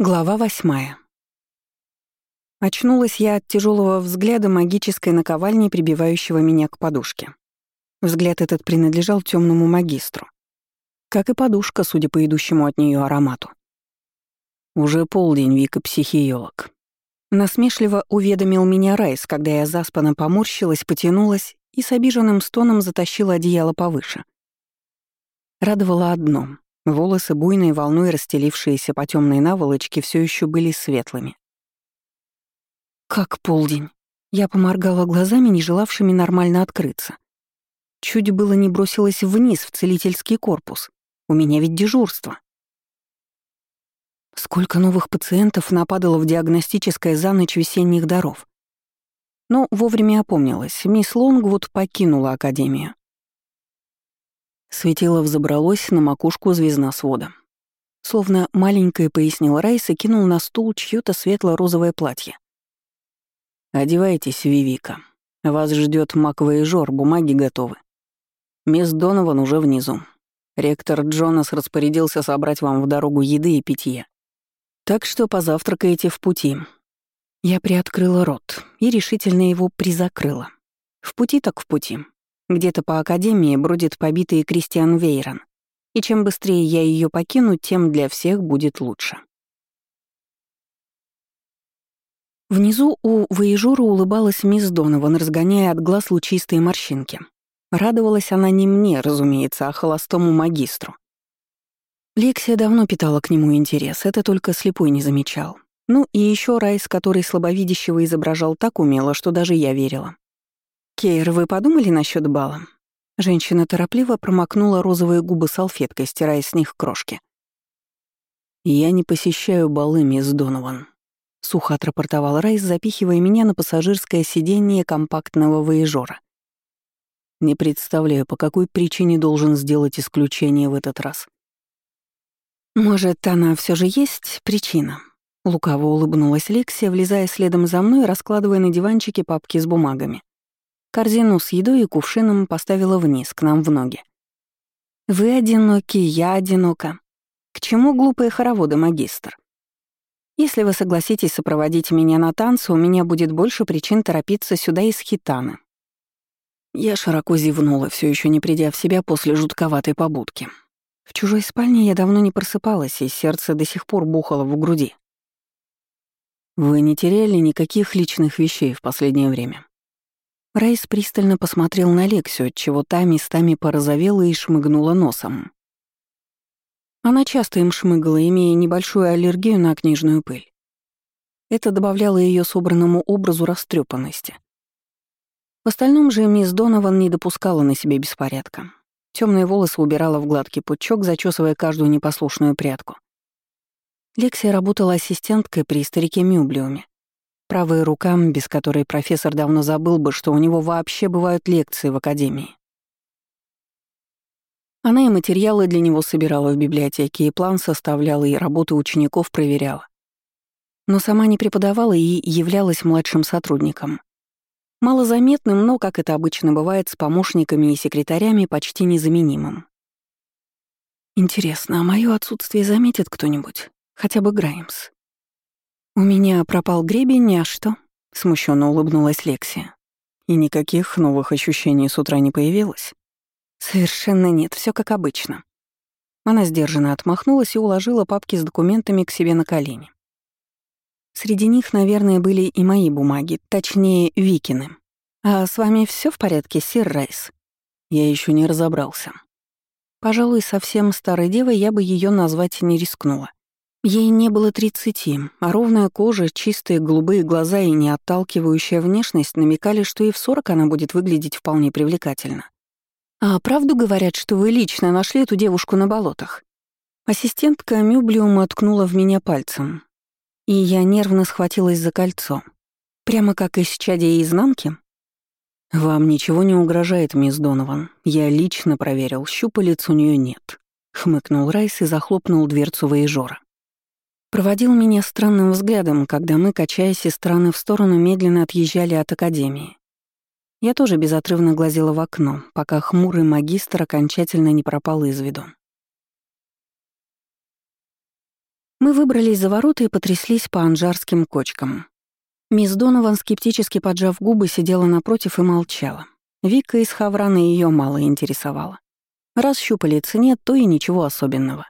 Глава восьмая. Очнулась я от тяжелого взгляда магической наковальни, прибивающего меня к подушке. Взгляд этот принадлежал темному магистру. Как и подушка, судя по идущему от нее аромату. Уже полдень, Вика психиолог. Насмешливо уведомил меня Райс, когда я заспанно поморщилась, потянулась и с обиженным стоном затащила одеяло повыше. Радовало одно Волосы, буйной волной расстелившиеся по темной наволочке, все еще были светлыми. «Как полдень!» Я поморгала глазами, не желавшими нормально открыться. Чуть было не бросилась вниз в целительский корпус. У меня ведь дежурство. Сколько новых пациентов нападало в диагностическое за ночь весенних даров. Но вовремя опомнилась. Мисс Лонгвуд покинула Академию. Светило взобралось на макушку звезда свода. Словно маленькое пояснил Райс и кинул на стул чьё-то светло-розовое платье. «Одевайтесь, Вивика. Вас ждет маковый жор, бумаги готовы. Мисс Донован уже внизу. Ректор Джонас распорядился собрать вам в дорогу еды и питье. Так что позавтракаете в пути». Я приоткрыла рот и решительно его призакрыла. В пути так в пути. Где-то по академии бродит побитый Кристиан Вейрон, и чем быстрее я ее покину, тем для всех будет лучше. Внизу у Воежора улыбалась мисс Донован, разгоняя от глаз лучистые морщинки. Радовалась она не мне, разумеется, а холостому магистру. Лексия давно питала к нему интерес, это только слепой не замечал. Ну и еще Райс, который слабовидящего изображал так умело, что даже я верила. «Кейр, вы подумали насчет бала?» Женщина торопливо промокнула розовые губы салфеткой, стирая с них крошки. «Я не посещаю балы, мисс Донован», — сухо отрапортовал Райс, запихивая меня на пассажирское сиденье компактного воежора. «Не представляю, по какой причине должен сделать исключение в этот раз». «Может, она все же есть причина?» Лукаво улыбнулась Лексия, влезая следом за мной, раскладывая на диванчике папки с бумагами. Корзину с едой и кувшином поставила вниз, к нам в ноги. «Вы одиноки, я одинока. К чему глупые хороводы, магистр? Если вы согласитесь сопроводить меня на танцы, у меня будет больше причин торопиться сюда из хитана». Я широко зевнула, все еще не придя в себя после жутковатой побудки. В чужой спальне я давно не просыпалась, и сердце до сих пор бухало в груди. «Вы не теряли никаких личных вещей в последнее время?» Райс пристально посмотрел на Лексию, отчего та местами порозовела и шмыгнула носом. Она часто им шмыгала, имея небольшую аллергию на книжную пыль. Это добавляло ее собранному образу растрепанности. В остальном же мисс Донован не допускала на себе беспорядка. Темные волосы убирала в гладкий пучок, зачесывая каждую непослушную прядку. Лексия работала ассистенткой при старике Мюблиуме, Правая рука, без которой профессор давно забыл бы, что у него вообще бывают лекции в академии. Она и материалы для него собирала в библиотеке, и план составляла, и работы учеников проверяла. Но сама не преподавала и являлась младшим сотрудником. Малозаметным, но, как это обычно бывает, с помощниками и секретарями почти незаменимым. Интересно, а моё отсутствие заметит кто-нибудь? Хотя бы Граймс. «У меня пропал гребень, а что?» — смущенно улыбнулась Лексия. «И никаких новых ощущений с утра не появилось?» «Совершенно нет, все как обычно». Она сдержанно отмахнулась и уложила папки с документами к себе на колени. Среди них, наверное, были и мои бумаги, точнее, Викины. «А с вами все в порядке, сир Райс?» Я еще не разобрался. Пожалуй, совсем старой девой я бы ее назвать не рискнула. Ей не было тридцати, а ровная кожа, чистые голубые глаза и неотталкивающая внешность намекали, что и в сорок она будет выглядеть вполне привлекательно. «А правду говорят, что вы лично нашли эту девушку на болотах?» Ассистентка Мюблиума ткнула в меня пальцем, и я нервно схватилась за кольцо. Прямо как из чадия изнанки. «Вам ничего не угрожает, мисс Донован. Я лично проверил, щупалец у нее нет», — хмыкнул Райс и захлопнул дверцу воежора. Проводил меня странным взглядом, когда мы, качаясь из стороны в сторону, медленно отъезжали от академии. Я тоже безотрывно глазела в окно, пока хмурый магистр окончательно не пропал из виду. Мы выбрались за ворота и потряслись по анжарским кочкам. Мисс Донован, скептически поджав губы, сидела напротив и молчала. Вика из Хаврана ее мало интересовала. Раз щупалец нет, то и ничего особенного.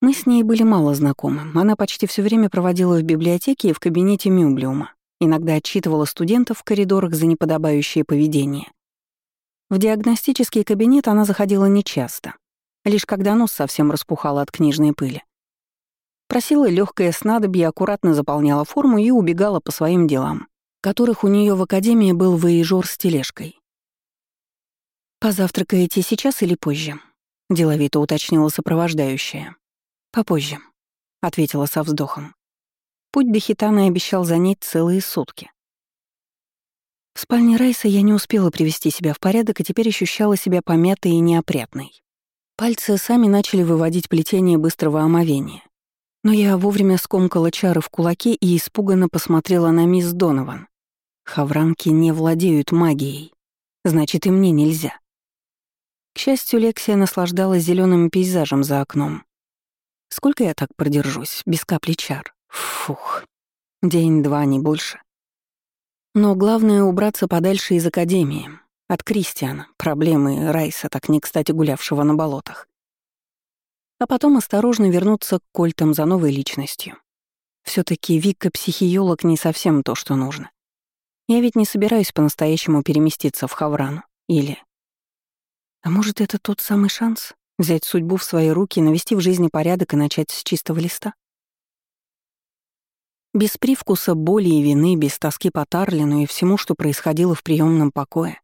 Мы с ней были мало знакомы. Она почти все время проводила в библиотеке и в кабинете Мюблиума. Иногда отчитывала студентов в коридорах за неподобающее поведение. В диагностический кабинет она заходила нечасто, лишь когда нос совсем распухал от книжной пыли. Просила легкое снадобье, аккуратно заполняла форму и убегала по своим делам, которых у нее в академии был выезжор с тележкой. «Позавтракаете сейчас или позже?» — деловито уточнила сопровождающая. «Попозже», — ответила со вздохом. Путь до Хитана обещал занять целые сутки. В спальне Райса я не успела привести себя в порядок и теперь ощущала себя помятой и неопрятной. Пальцы сами начали выводить плетение быстрого омовения. Но я вовремя скомкала чары в кулаке и испуганно посмотрела на мисс Донован. Хавранки не владеют магией. Значит, и мне нельзя. К счастью, Лексия наслаждалась зеленым пейзажем за окном. Сколько я так продержусь, без капли чар? Фух. День-два, не больше. Но главное — убраться подальше из Академии. От Кристиана, проблемы Райса, так не кстати гулявшего на болотах а потом осторожно вернуться к кольтам за новой личностью. все таки Вика-психиолог не совсем то, что нужно. Я ведь не собираюсь по-настоящему переместиться в Хаврану. Или... А может, это тот самый шанс? Взять судьбу в свои руки, навести в жизни порядок и начать с чистого листа? Без привкуса боли и вины, без тоски по Тарлину и всему, что происходило в приемном покое.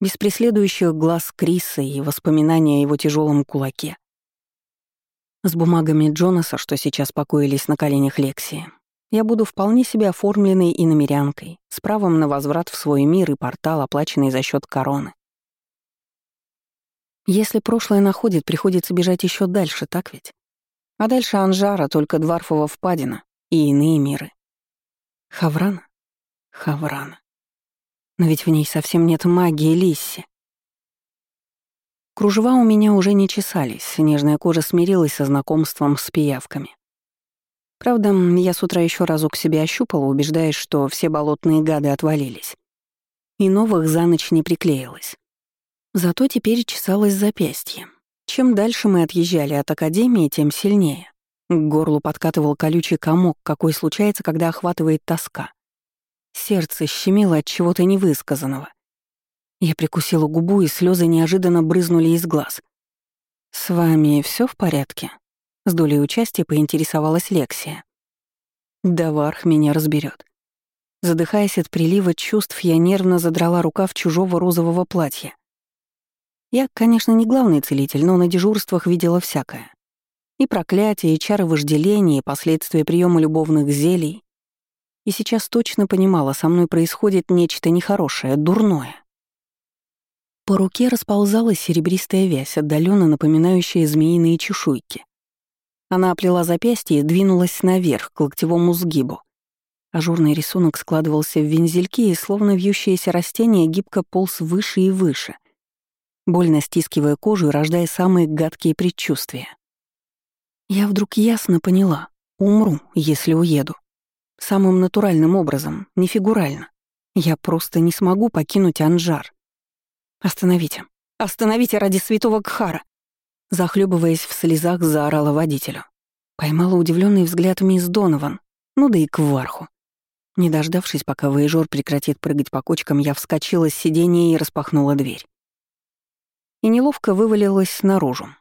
Без преследующих глаз Криса и воспоминания о его тяжелом кулаке. С бумагами Джонаса, что сейчас покоились на коленях Лексии, я буду вполне себе оформленной и намерянкой, с правом на возврат в свой мир и портал, оплаченный за счет короны. Если прошлое находит, приходится бежать еще дальше, так ведь? А дальше Анжара, только Дварфова впадина и иные миры. Хаврана? Хаврана. Но ведь в ней совсем нет магии Лисси. Кружева у меня уже не чесались, нежная кожа смирилась со знакомством с пиявками. Правда, я с утра еще разок себя ощупала, убеждаясь, что все болотные гады отвалились. И новых за ночь не приклеилось. Зато теперь чесалось запястье. Чем дальше мы отъезжали от Академии, тем сильнее. К горлу подкатывал колючий комок, какой случается, когда охватывает тоска. Сердце щемило от чего-то невысказанного. Я прикусила губу, и слезы неожиданно брызнули из глаз. «С вами все в порядке?» С долей участия поинтересовалась Лексия. «Да Варх меня разберет. Задыхаясь от прилива чувств, я нервно задрала рукав чужого розового платья. Я, конечно, не главный целитель, но на дежурствах видела всякое. И проклятие, и чары вожделения, и последствия приема любовных зелий. И сейчас точно понимала, со мной происходит нечто нехорошее, дурное. По руке расползалась серебристая вязь, отдаленно напоминающая змеиные чешуйки. Она оплела запястье и двинулась наверх, к локтевому сгибу. Ажурный рисунок складывался в вензельки, и словно вьющееся растение гибко полз выше и выше, больно стискивая кожу и рождая самые гадкие предчувствия. Я вдруг ясно поняла — умру, если уеду. Самым натуральным образом, не фигурально. Я просто не смогу покинуть Анжар. «Остановите! Остановите ради святого Кхара!» Захлебываясь в слезах, заорала водителю. Поймала удивленный взгляд мисс Донован, ну да и к варху. Не дождавшись, пока воежор прекратит прыгать по кочкам, я вскочила с сиденья и распахнула дверь. И неловко вывалилась наружу,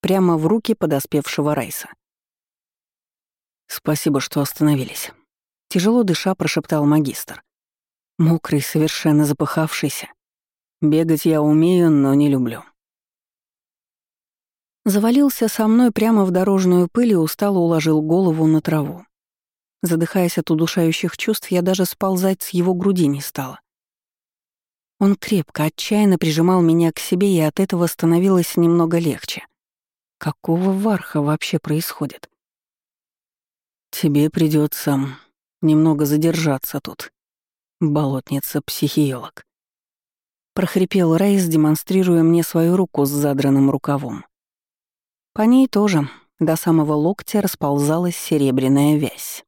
прямо в руки подоспевшего Райса. «Спасибо, что остановились», — тяжело дыша прошептал магистр. Мокрый, совершенно запыхавшийся, Бегать я умею, но не люблю. Завалился со мной прямо в дорожную пыль и устало уложил голову на траву. Задыхаясь от удушающих чувств, я даже сползать с его груди не стала. Он крепко, отчаянно прижимал меня к себе, и от этого становилось немного легче. Какого варха вообще происходит? Тебе придется немного задержаться тут, болотница-психиолог прохрипел Рейс, демонстрируя мне свою руку с задранным рукавом. По ней тоже, До самого локтя расползалась серебряная вязь.